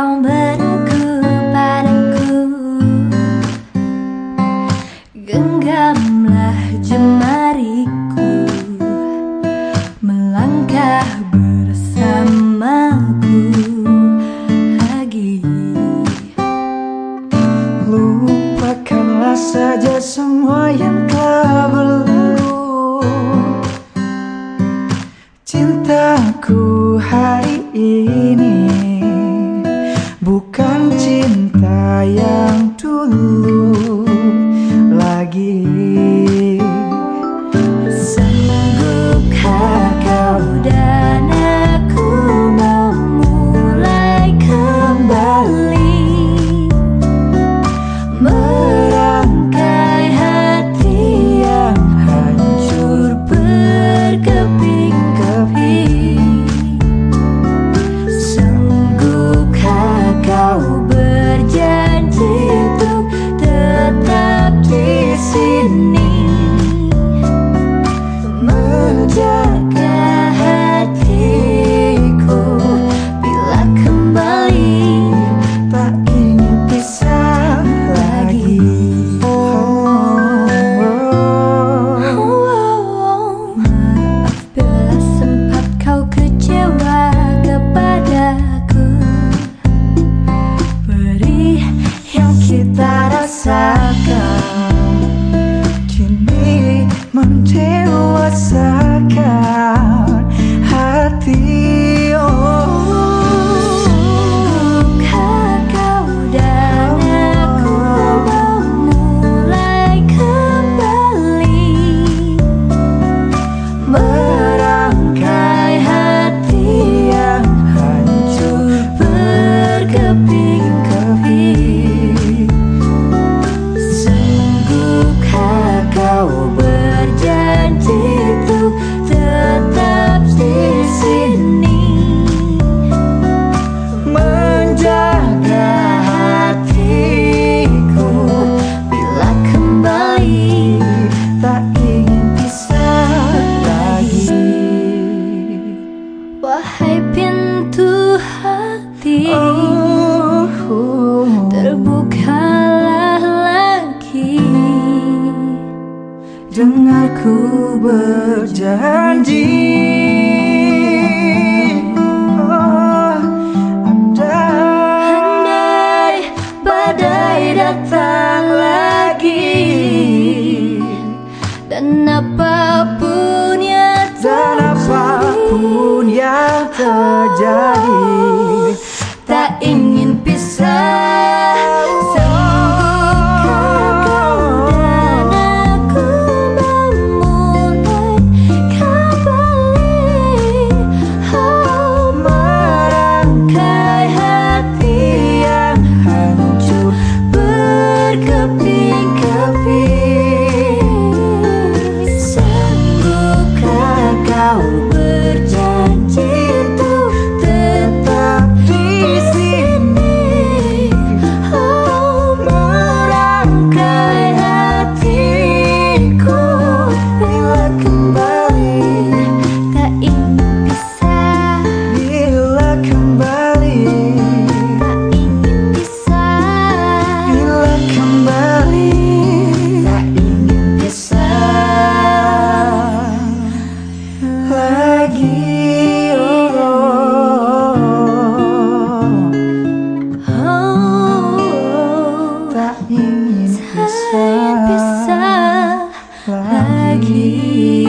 kau berku padaku. Genggamlah jemariku. Melangkah bersamaku. Lagi. Lupakanlah saja semua yang telah berlalu. Cinta tell Dengarku berjanji 你。